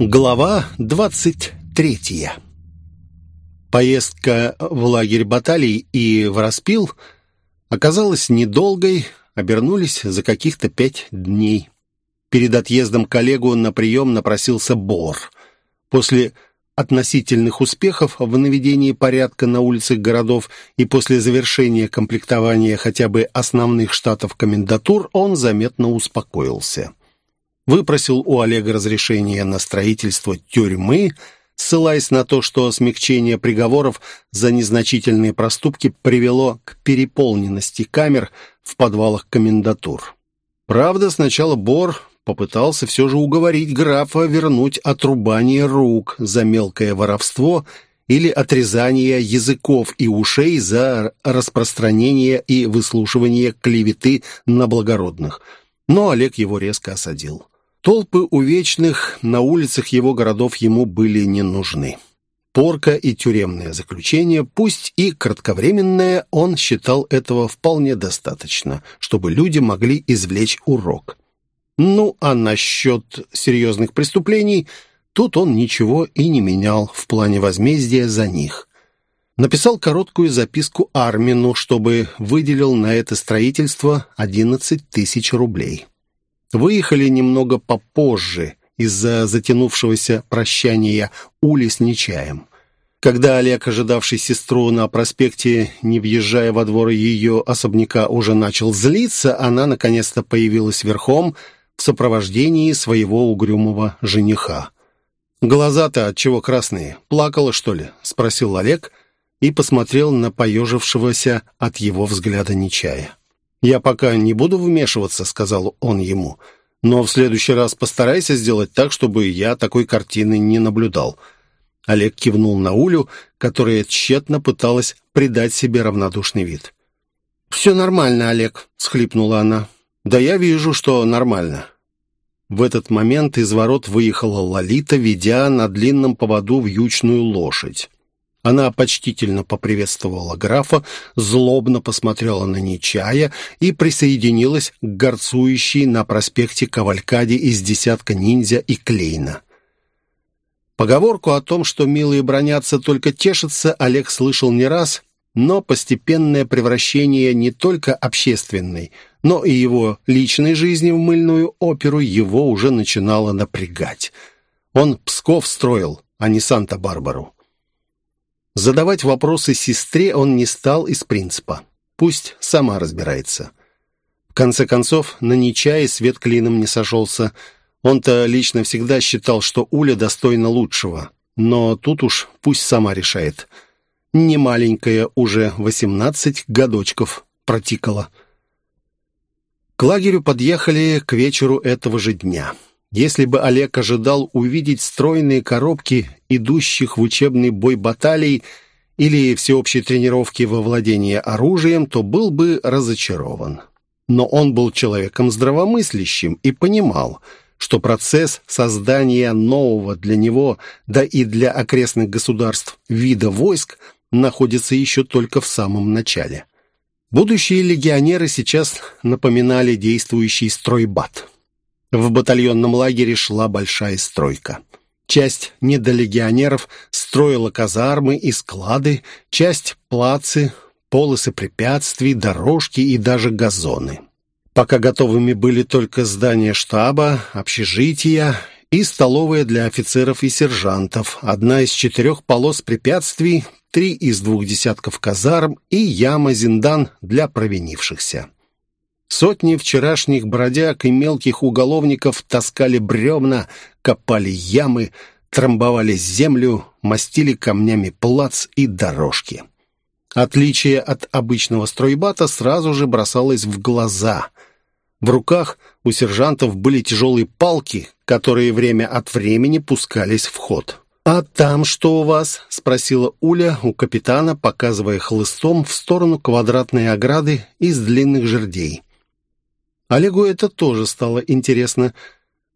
Глава двадцать третья. Поездка в лагерь баталий и в Распил оказалась недолгой, обернулись за каких-то пять дней. Перед отъездом коллегу на прием напросился Бор. После относительных успехов в наведении порядка на улицах городов и после завершения комплектования хотя бы основных штатов комендатур он заметно успокоился выпросил у Олега разрешение на строительство тюрьмы, ссылаясь на то, что смягчение приговоров за незначительные проступки привело к переполненности камер в подвалах комендатур. Правда, сначала Бор попытался все же уговорить графа вернуть отрубание рук за мелкое воровство или отрезание языков и ушей за распространение и выслушивание клеветы на благородных. Но Олег его резко осадил. Толпы увечных на улицах его городов ему были не нужны. Порка и тюремное заключение, пусть и кратковременное, он считал этого вполне достаточно, чтобы люди могли извлечь урок. Ну, а насчет серьезных преступлений, тут он ничего и не менял в плане возмездия за них. Написал короткую записку Армину, чтобы выделил на это строительство 11 тысяч рублей. Выехали немного попозже из-за затянувшегося прощания Ули с Нечаем. Когда Олег, ожидавший сестру на проспекте, не въезжая во двор ее особняка, уже начал злиться, она наконец-то появилась верхом в сопровождении своего угрюмого жениха. «Глаза-то отчего красные? Плакала, что ли?» — спросил Олег и посмотрел на поежившегося от его взгляда Нечая. «Я пока не буду вмешиваться», — сказал он ему. «Но в следующий раз постарайся сделать так, чтобы я такой картины не наблюдал». Олег кивнул на Улю, которая тщетно пыталась придать себе равнодушный вид. «Все нормально, Олег», — схлипнула она. «Да я вижу, что нормально». В этот момент из ворот выехала Лолита, ведя на длинном поводу вьючную лошадь. Она почтительно поприветствовала графа, злобно посмотрела на Нечая и присоединилась к горцующей на проспекте Кавалькаде из десятка ниндзя и Клейна. Поговорку о том, что милые бронятся, только тешатся, Олег слышал не раз, но постепенное превращение не только общественной, но и его личной жизни в мыльную оперу его уже начинало напрягать. Он Псков строил, а не Санта-Барбару. Задавать вопросы сестре он не стал из принципа. Пусть сама разбирается. В конце концов, на Нечае свет клином не сошелся. Он-то лично всегда считал, что Уля достойна лучшего. Но тут уж пусть сама решает. Не маленькая уже восемнадцать годочков протикала. К лагерю подъехали к вечеру этого же дня. Если бы Олег ожидал увидеть стройные коробки идущих в учебный бой баталий или всеобщей тренировки во владении оружием, то был бы разочарован. Но он был человеком здравомыслящим и понимал, что процесс создания нового для него, да и для окрестных государств вида войск находится еще только в самом начале. Будущие легионеры сейчас напоминали действующий стройбат – в батальонном лагере шла большая стройка. Часть недолегионеров строила казармы и склады, часть – плацы, полосы препятствий, дорожки и даже газоны. Пока готовыми были только здания штаба, общежития и столовая для офицеров и сержантов, одна из четырех полос препятствий, три из двух десятков казарм и яма-зиндан для провинившихся. Сотни вчерашних бродяг и мелких уголовников таскали бревна, копали ямы, трамбовали землю, мастили камнями плац и дорожки. Отличие от обычного стройбата сразу же бросалось в глаза. В руках у сержантов были тяжелые палки, которые время от времени пускались в ход. «А там что у вас?» — спросила Уля у капитана, показывая хлыстом в сторону квадратной ограды из длинных жердей. Олегу это тоже стало интересно.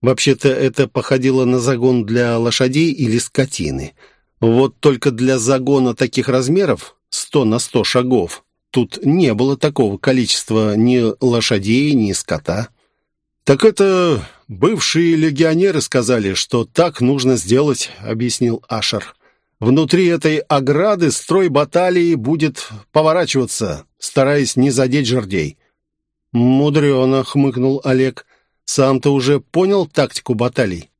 Вообще-то это походило на загон для лошадей или скотины. Вот только для загона таких размеров, сто на сто шагов, тут не было такого количества ни лошадей, ни скота. «Так это бывшие легионеры сказали, что так нужно сделать», — объяснил Ашер. «Внутри этой ограды строй баталии будет поворачиваться, стараясь не задеть жердей». «Мудрено», — хмыкнул Олег. «Сам-то уже понял тактику баталий?»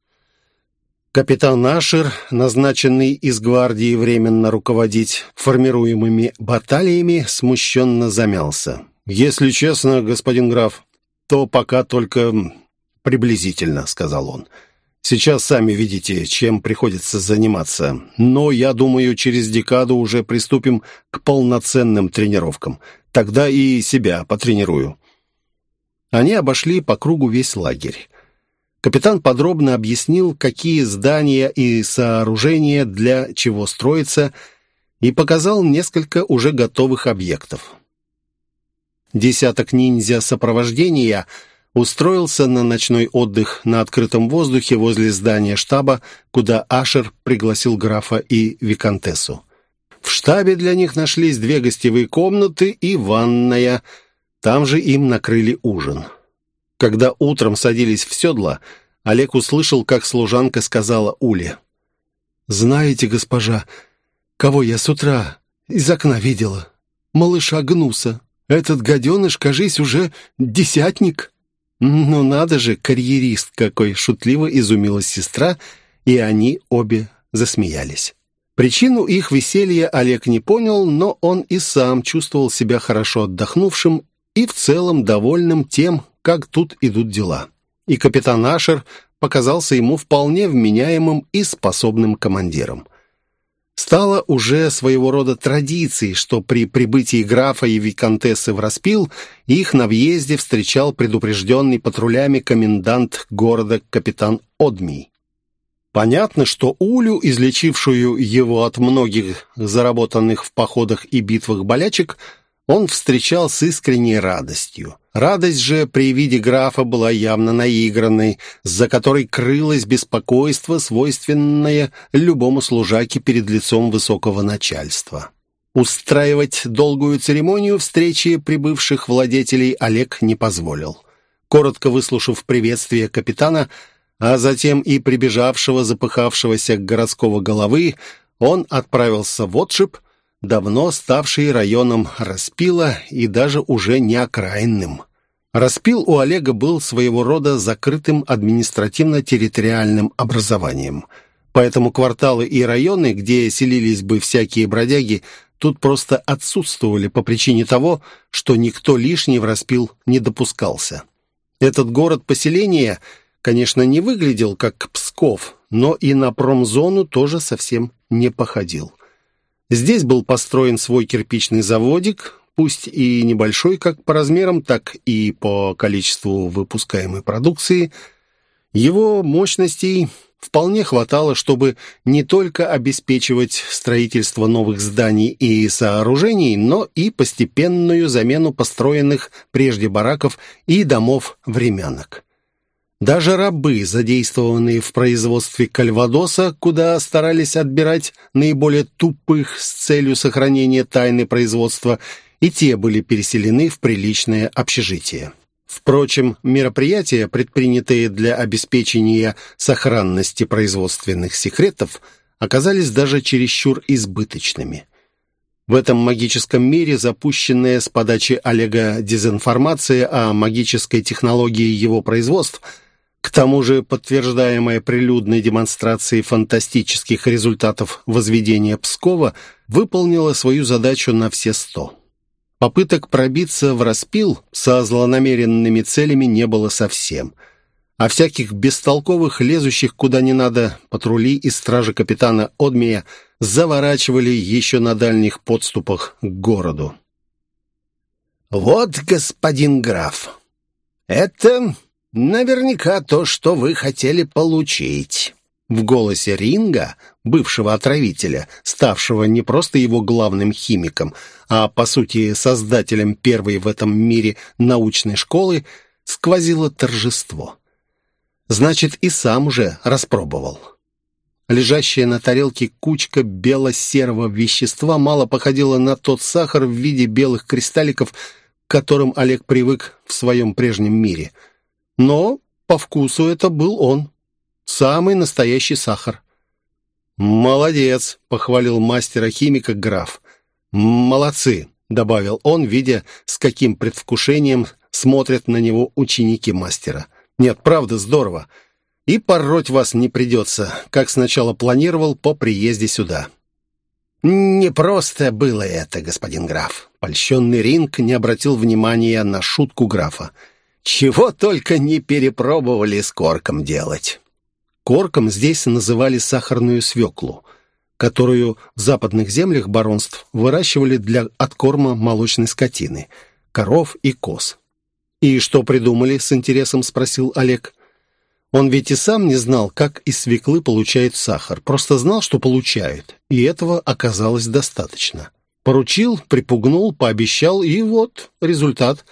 Капитан Ашер, назначенный из гвардии временно руководить формируемыми баталиями, смущенно замялся. «Если честно, господин граф, то пока только приблизительно», — сказал он. «Сейчас сами видите, чем приходится заниматься. Но, я думаю, через декаду уже приступим к полноценным тренировкам. Тогда и себя потренирую». Они обошли по кругу весь лагерь. Капитан подробно объяснил, какие здания и сооружения для чего строятся, и показал несколько уже готовых объектов. Десяток ниндзя сопровождения устроился на ночной отдых на открытом воздухе возле здания штаба, куда Ашер пригласил графа и виконтессу. В штабе для них нашлись две гостевые комнаты и ванная. Там же им накрыли ужин. Когда утром садились в седло, Олег услышал, как служанка сказала Уле. «Знаете, госпожа, кого я с утра из окна видела? Малыша Гнуса. Этот гаденыш, кажись, уже десятник». «Ну надо же, карьерист какой!» — шутливо изумилась сестра, и они обе засмеялись. Причину их веселья Олег не понял, но он и сам чувствовал себя хорошо отдохнувшим и в целом довольным тем, как тут идут дела. И капитан Ашер показался ему вполне вменяемым и способным командиром. Стало уже своего рода традицией, что при прибытии графа и виконтессы в Распил их на въезде встречал предупрежденный патрулями комендант города капитан Одмий. Понятно, что Улю, излечившую его от многих заработанных в походах и битвах болячек, он встречал с искренней радостью. Радость же при виде графа была явно наигранной, за которой крылось беспокойство, свойственное любому служаке перед лицом высокого начальства. Устраивать долгую церемонию встречи прибывших владетелей Олег не позволил. Коротко выслушав приветствие капитана, а затем и прибежавшего запыхавшегося городского головы, он отправился в отшиб, давно ставший районом Распила и даже уже не окраинным. Распил у Олега был своего рода закрытым административно-территориальным образованием. Поэтому кварталы и районы, где селились бы всякие бродяги, тут просто отсутствовали по причине того, что никто лишний в Распил не допускался. Этот город-поселение, конечно, не выглядел как Псков, но и на промзону тоже совсем не походил. Здесь был построен свой кирпичный заводик, пусть и небольшой как по размерам, так и по количеству выпускаемой продукции. Его мощностей вполне хватало, чтобы не только обеспечивать строительство новых зданий и сооружений, но и постепенную замену построенных прежде бараков и домов времянок. Даже рабы, задействованные в производстве кальвадоса, куда старались отбирать наиболее тупых с целью сохранения тайны производства, и те были переселены в приличное общежитие. Впрочем, мероприятия, предпринятые для обеспечения сохранности производственных секретов, оказались даже чересчур избыточными. В этом магическом мире запущенная с подачи Олега дезинформация о магической технологии его производств – к тому же подтверждаемая прилюдной демонстрацией фантастических результатов возведения Пскова выполнила свою задачу на все сто. Попыток пробиться в распил со злонамеренными целями не было совсем, а всяких бестолковых, лезущих куда не надо, патрули и стражи капитана Одмия заворачивали еще на дальних подступах к городу. «Вот, господин граф, это Наверняка то, что вы хотели получить». В голосе Ринга, бывшего отравителя, ставшего не просто его главным химиком, а, по сути, создателем первой в этом мире научной школы, сквозило торжество. Значит, и сам уже распробовал. Лежащая на тарелке кучка бело-серого вещества мало походила на тот сахар в виде белых кристалликов, к которым Олег привык в своем прежнем мире – но по вкусу это был он. Самый настоящий сахар. «Молодец!» — похвалил мастера-химика граф. «Молодцы!» — добавил он, видя, с каким предвкушением смотрят на него ученики мастера. «Нет, правда, здорово. И пороть вас не придется, как сначала планировал по приезде сюда». «Не просто было это, господин граф». Польщенный Ринг не обратил внимания на шутку графа. «Чего только не перепробовали с корком делать». Корком здесь называли сахарную свеклу, которую в западных землях баронств выращивали для откорма молочной скотины, коров и коз. «И что придумали?» — с интересом спросил Олег. Он ведь и сам не знал, как из свеклы получают сахар, просто знал, что получают, и этого оказалось достаточно. Поручил, припугнул, пообещал, и вот результат.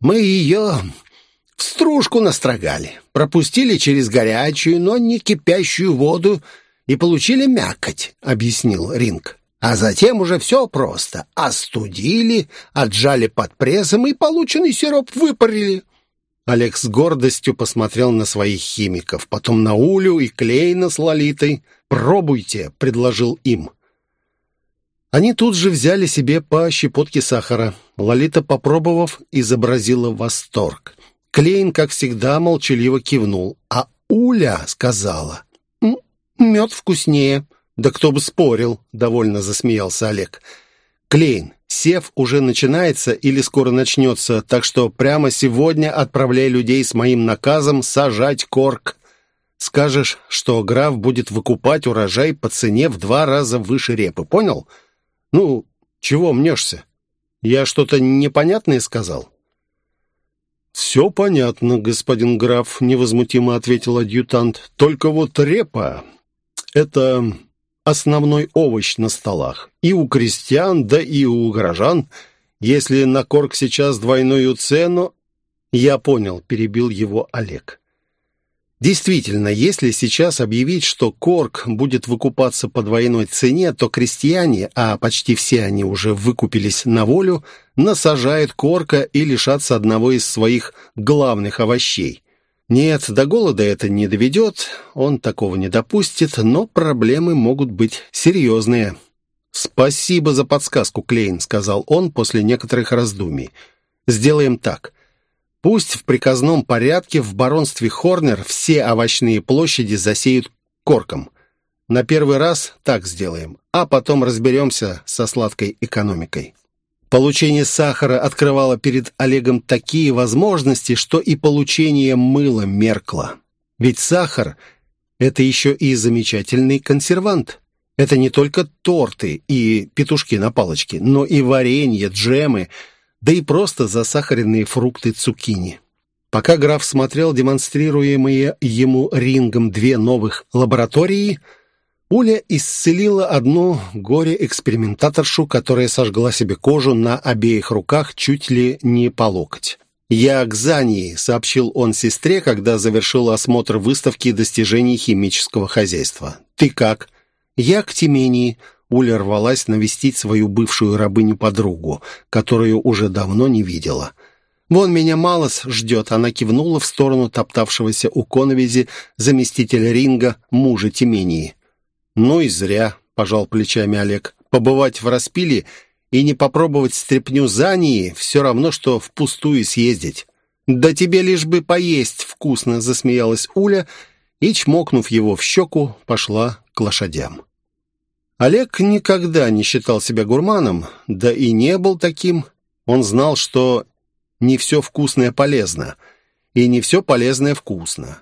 «Мы ее в стружку настрогали, пропустили через горячую, но не кипящую воду и получили мякоть», — объяснил Ринг. «А затем уже все просто. Остудили, отжали под прессом и полученный сироп выпарили». Олег с гордостью посмотрел на своих химиков, потом на Улю и Клейна с Лолитой. «Пробуйте», — предложил им. Они тут же взяли себе по щепотке сахара. Лолита, попробовав, изобразила восторг. Клейн, как всегда, молчаливо кивнул, а Уля сказала, «Мед вкуснее». «Да кто бы спорил», — довольно засмеялся Олег. «Клейн, сев уже начинается или скоро начнется, так что прямо сегодня отправляй людей с моим наказом сажать корк. Скажешь, что граф будет выкупать урожай по цене в два раза выше репы, понял? Ну, чего мнешься? Я что-то непонятное сказал?» «Все понятно, господин граф», — невозмутимо ответил адъютант. «Только вот репа — это основной овощ на столах. И у крестьян, да и у горожан. Если на корк сейчас двойную цену...» «Я понял», — перебил его Олег. Действительно, если сейчас объявить, что Корк будет выкупаться по двойной цене, то крестьяне, а почти все они уже выкупились на волю, насажают Корка и лишатся одного из своих главных овощей. Нет, до голода это не доведет, он такого не допустит, но проблемы могут быть серьезные. «Спасибо за подсказку, Клейн», — сказал он после некоторых раздумий. «Сделаем так. Пусть в приказном порядке в баронстве Хорнер все овощные площади засеют корком. На первый раз так сделаем, а потом разберемся со сладкой экономикой. Получение сахара открывало перед Олегом такие возможности, что и получение мыла меркло. Ведь сахар – это еще и замечательный консервант. Это не только торты и петушки на палочке, но и варенье, джемы – да и просто засахаренные фрукты цукини. Пока граф смотрел демонстрируемые ему рингом две новых лаборатории, Уля исцелила одну горе-экспериментаторшу, которая сожгла себе кожу на обеих руках чуть ли не по локоть. «Я к Зании», — сообщил он сестре, когда завершил осмотр выставки достижений химического хозяйства. «Ты как?» «Я к Тимении», Уля рвалась навестить свою бывшую рабыню-подругу, которую уже давно не видела. «Вон меня Малос ждет», — она кивнула в сторону топтавшегося у коновизи заместителя ринга мужа Тимении. «Ну и зря», — пожал плечами Олег. «Побывать в распиле и не попробовать стряпню Зании все равно, что впустую съездить». «Да тебе лишь бы поесть вкусно», — засмеялась Уля и, чмокнув его в щеку, пошла к лошадям. Олег никогда не считал себя гурманом, да и не был таким. Он знал, что не все вкусное полезно, и не все полезное вкусно.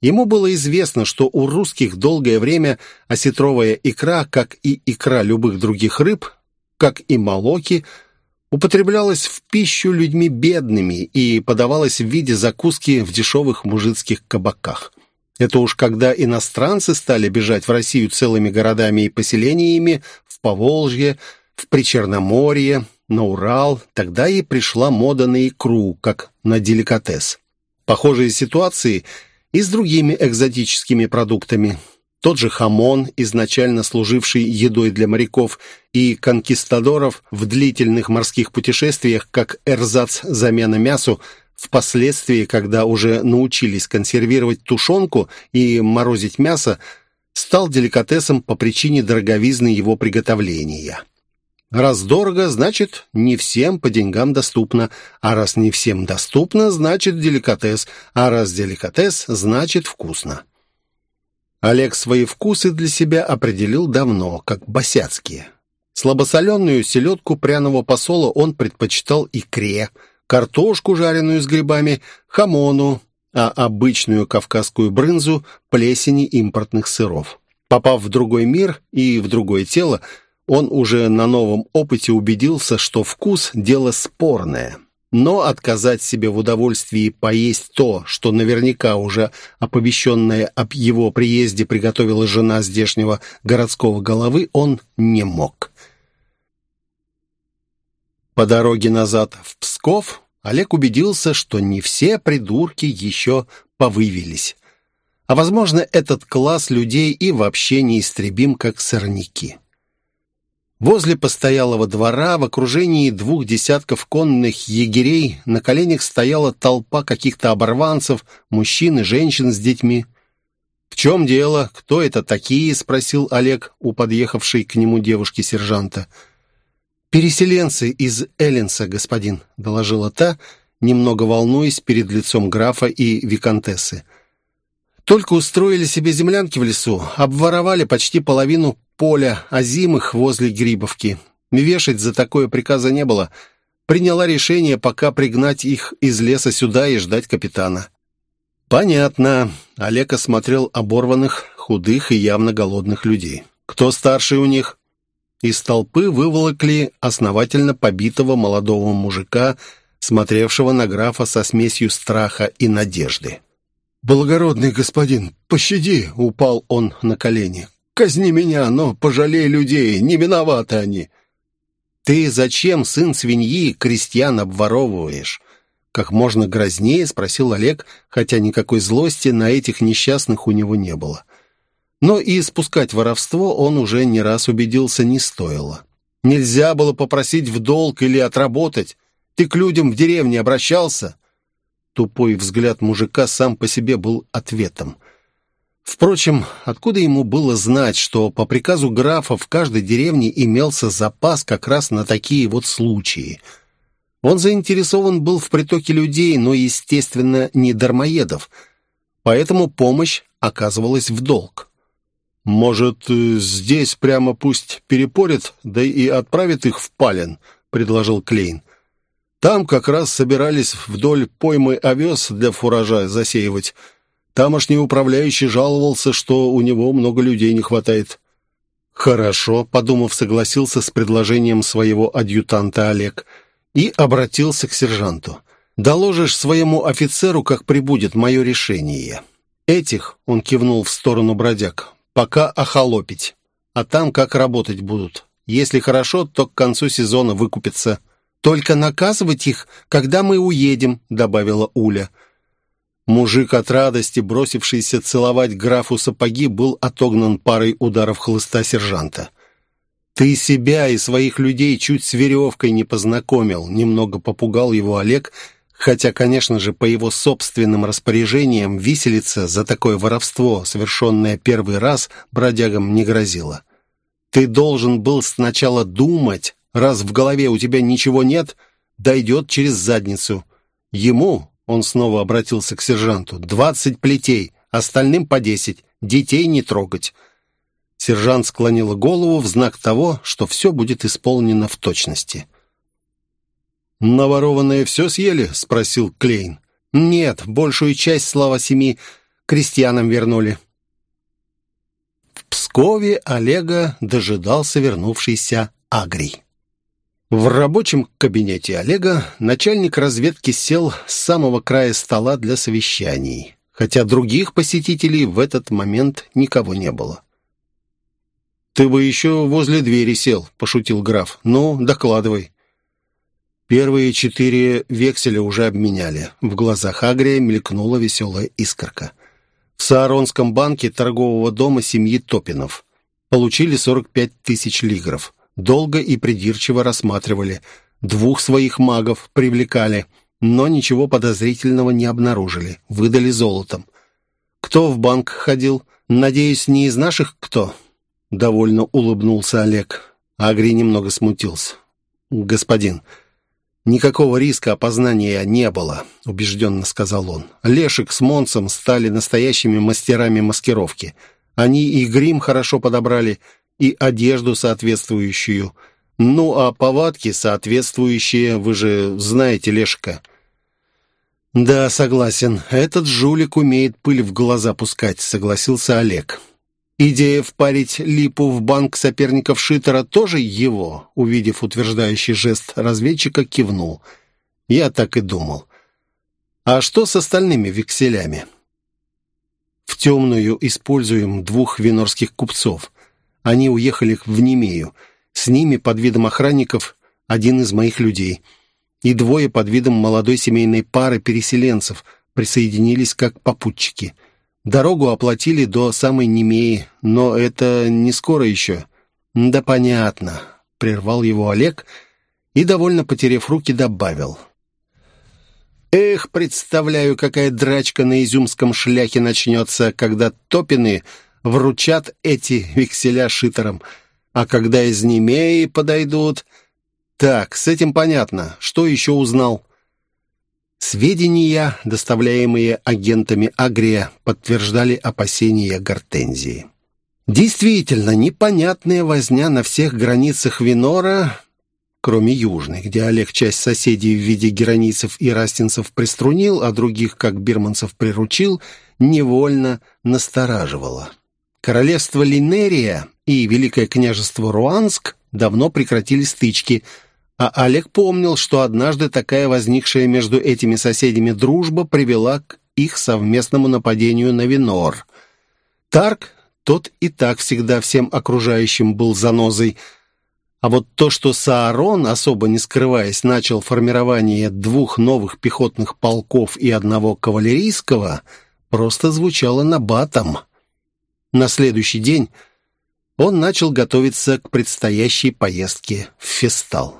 Ему было известно, что у русских долгое время осетровая икра, как и икра любых других рыб, как и молоки, употреблялась в пищу людьми бедными и подавалась в виде закуски в дешевых мужицких кабаках. Это уж когда иностранцы стали бежать в Россию целыми городами и поселениями, в Поволжье, в Причерноморье, на Урал, тогда и пришла мода на икру, как на деликатес. Похожие ситуации и с другими экзотическими продуктами. Тот же хамон, изначально служивший едой для моряков и конкистадоров в длительных морских путешествиях, как эрзац замена мясу, впоследствии, когда уже научились консервировать тушенку и морозить мясо, стал деликатесом по причине дороговизны его приготовления. Раз дорого, значит, не всем по деньгам доступно. А раз не всем доступно, значит, деликатес. А раз деликатес, значит, вкусно. Олег свои вкусы для себя определил давно, как босяцкие. Слабосоленую селедку пряного посола он предпочитал икре, картошку, жареную с грибами, хамону, а обычную кавказскую брынзу – плесени импортных сыров. Попав в другой мир и в другое тело – он уже на новом опыте убедился, что вкус – дело спорное. Но отказать себе в удовольствии поесть то, что наверняка уже оповещенная об его приезде приготовила жена здешнего городского головы, он не мог. По дороге назад в Псков Олег убедился, что не все придурки еще повывелись. А, возможно, этот класс людей и вообще неистребим, как сорняки. Возле постоялого двора в окружении двух десятков конных егерей на коленях стояла толпа каких-то оборванцев, мужчин и женщин с детьми. «В чем дело? Кто это такие?» — спросил Олег у подъехавшей к нему девушки-сержанта. «Переселенцы из Эллинса, господин», — доложила та, немного волнуясь перед лицом графа и виконтессы. «Только устроили себе землянки в лесу, обворовали почти половину поля озимых возле Грибовки. Вешать за такое приказа не было. Приняла решение пока пригнать их из леса сюда и ждать капитана. «Понятно». Олег осмотрел оборванных, худых и явно голодных людей. «Кто старший у них?» Из толпы выволокли основательно побитого молодого мужика, смотревшего на графа со смесью страха и надежды. «Благородный господин, пощади!» — упал он на колени. Казни меня, но пожалей людей, не виноваты они». «Ты зачем, сын свиньи, крестьян обворовываешь?» Как можно грознее спросил Олег, хотя никакой злости на этих несчастных у него не было. Но и спускать воровство он уже не раз убедился не стоило. Нельзя было попросить в долг или отработать. Ты к людям в деревне обращался? Тупой взгляд мужика сам по себе был ответом. Впрочем, откуда ему было знать, что по приказу графа в каждой деревне имелся запас как раз на такие вот случаи? Он заинтересован был в притоке людей, но, естественно, не дармоедов, поэтому помощь оказывалась в долг. «Может, э, здесь прямо пусть перепорят, да и отправят их в Пален», — предложил Клейн. «Там как раз собирались вдоль поймы овес для фуража засеивать». Тамошний управляющий жаловался, что у него много людей не хватает. «Хорошо», — подумав, согласился с предложением своего адъютанта Олег и обратился к сержанту. «Доложишь своему офицеру, как прибудет мое решение. Этих, — он кивнул в сторону бродяг, — пока охолопить, а там как работать будут. Если хорошо, то к концу сезона выкупятся. Только наказывать их, когда мы уедем», — добавила Уля. Мужик от радости, бросившийся целовать графу сапоги, был отогнан парой ударов хлыста сержанта. «Ты себя и своих людей чуть с веревкой не познакомил», — немного попугал его Олег, хотя, конечно же, по его собственным распоряжениям виселица за такое воровство, совершенное первый раз, бродягам не грозила. «Ты должен был сначала думать, раз в голове у тебя ничего нет, дойдет через задницу. Ему, он снова обратился к сержанту. «Двадцать плетей, остальным по десять. Детей не трогать». Сержант склонила голову в знак того, что все будет исполнено в точности. «Наворованное все съели?» — спросил Клейн. «Нет, большую часть, слава семи, крестьянам вернули». В Пскове Олега дожидался вернувшийся Агрий. В рабочем кабинете Олега начальник разведки сел с самого края стола для совещаний, хотя других посетителей в этот момент никого не было. «Ты бы еще возле двери сел», — пошутил граф. «Ну, докладывай». Первые четыре векселя уже обменяли. В глазах Агрия мелькнула веселая искорка. В Сааронском банке торгового дома семьи Топинов. Получили 45 тысяч лигров долго и придирчиво рассматривали. Двух своих магов привлекали. но ничего подозрительного не обнаружили. Выдали золотом. Кто в банк ходил? Надеюсь, не из наших кто? Довольно улыбнулся Олег. Агри немного смутился. «Господин, никакого риска опознания не было», — убежденно сказал он. «Лешик с Монсом стали настоящими мастерами маскировки. Они и грим хорошо подобрали, и одежду соответствующую. Ну, а повадки соответствующие, вы же знаете Лешика». «Да, согласен. Этот жулик умеет пыль в глаза пускать», — согласился Олег. Идея впарить липу в банк соперников Шитера тоже его, увидев утверждающий жест разведчика, кивнул. Я так и думал. А что с остальными векселями? В темную используем двух винорских купцов. Они уехали в Немею. С ними под видом охранников один из моих людей. И двое под видом молодой семейной пары переселенцев присоединились как попутчики – Дорогу оплатили до самой Немеи, но это не скоро еще. Да понятно, прервал его Олег и, довольно потеряв руки, добавил. Эх, представляю, какая драчка на изюмском шляхе начнется, когда топины вручат эти векселя шитерам, а когда из Немеи подойдут... Так, с этим понятно. Что еще узнал? Сведения, доставляемые агентами Агрия, подтверждали опасения Гортензии. Действительно, непонятная возня на всех границах Винора, кроме южной, где Олег часть соседей в виде героницев и растинцев приструнил, а других, как бирманцев, приручил, невольно настораживала. Королевство Линерия и Великое княжество Руанск давно прекратили стычки – а Олег помнил, что однажды такая возникшая между этими соседями дружба привела к их совместному нападению на Винор. Тарк, тот и так всегда всем окружающим был занозой. А вот то, что Саарон, особо не скрываясь, начал формирование двух новых пехотных полков и одного кавалерийского, просто звучало на батом. На следующий день он начал готовиться к предстоящей поездке в Фестал.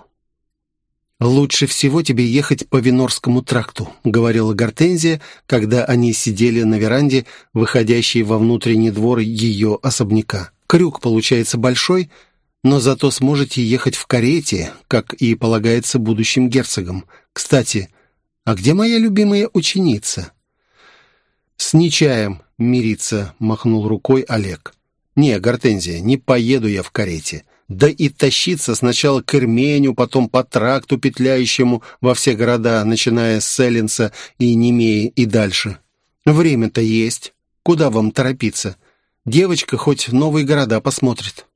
«Лучше всего тебе ехать по Винорскому тракту», — говорила Гортензия, когда они сидели на веранде, выходящей во внутренний двор ее особняка. «Крюк получается большой, но зато сможете ехать в карете, как и полагается будущим герцогам. Кстати, а где моя любимая ученица?» «С Нечаем мириться», — махнул рукой Олег. «Не, Гортензия, не поеду я в карете да и тащиться сначала к Ирменю, потом по тракту, петляющему во все города, начиная с Селенса и Немеи и дальше. Время-то есть. Куда вам торопиться? Девочка хоть новые города посмотрит.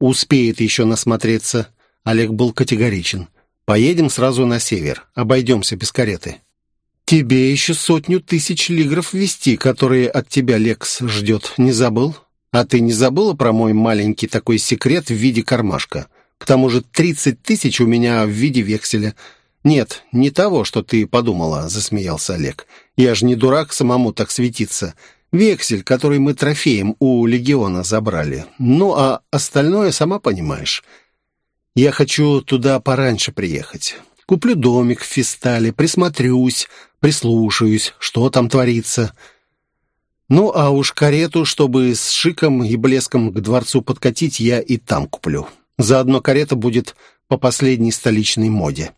Успеет еще насмотреться. Олег был категоричен. Поедем сразу на север. Обойдемся без кареты. Тебе еще сотню тысяч лигров вести, которые от тебя Лекс ждет. Не забыл? А ты не забыла про мой маленький такой секрет в виде кармашка? К тому же тридцать тысяч у меня в виде векселя. Нет, не того, что ты подумала, засмеялся Олег. Я же не дурак самому так светиться. Вексель, который мы трофеем у легиона забрали. Ну, а остальное сама понимаешь. Я хочу туда пораньше приехать. Куплю домик в Фистале, присмотрюсь, прислушаюсь, что там творится. Ну, а уж карету, чтобы с шиком и блеском к дворцу подкатить, я и там куплю. Заодно карета будет по последней столичной моде.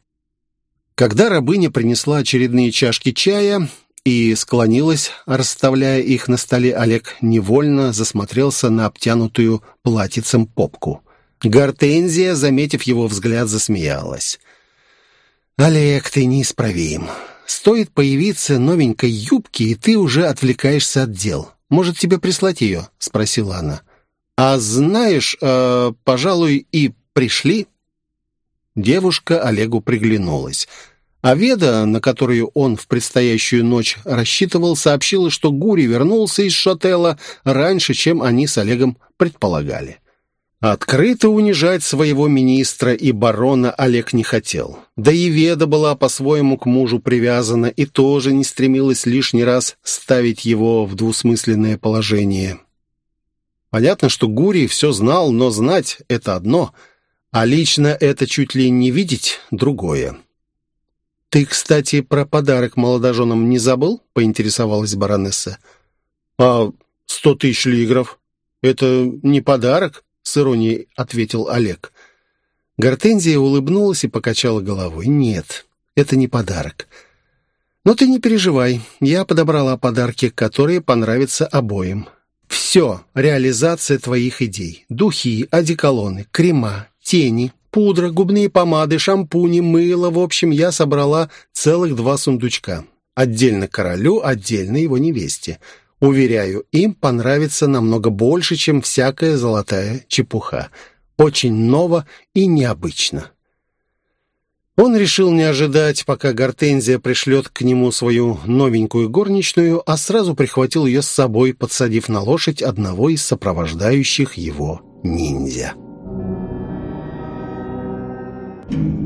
Когда рабыня принесла очередные чашки чая и склонилась, расставляя их на столе, Олег невольно засмотрелся на обтянутую платьицем попку. Гортензия, заметив его взгляд, засмеялась. «Олег, ты неисправим. Стоит появиться новенькой юбке, и ты уже отвлекаешься от дел. Может, тебе прислать ее?» — спросила она. «А знаешь, э, пожалуй, и пришли?» Девушка Олегу приглянулась. А Веда, на которую он в предстоящую ночь рассчитывал, сообщила, что Гури вернулся из шотела раньше, чем они с Олегом предполагали. Открыто унижать своего министра и барона Олег не хотел. Да и Веда была по-своему к мужу привязана и тоже не стремилась лишний раз ставить его в двусмысленное положение. Понятно, что Гурий все знал, но знать — это одно, а лично это чуть ли не видеть — другое. «Ты, кстати, про подарок молодоженам не забыл?» — поинтересовалась баронесса. «А сто тысяч лигров? Это не подарок?» — с иронией ответил Олег. Гортензия улыбнулась и покачала головой. «Нет, это не подарок. Но ты не переживай, я подобрала подарки, которые понравятся обоим. Все, реализация твоих идей. Духи, одеколоны, крема, тени, пудра, губные помады, шампуни, мыло. В общем, я собрала целых два сундучка. Отдельно королю, отдельно его невесте. Уверяю, им понравится намного больше, чем всякая золотая чепуха. Очень ново и необычно. Он решил не ожидать, пока Гортензия пришлет к нему свою новенькую горничную, а сразу прихватил ее с собой, подсадив на лошадь одного из сопровождающих его ниндзя. Thank you.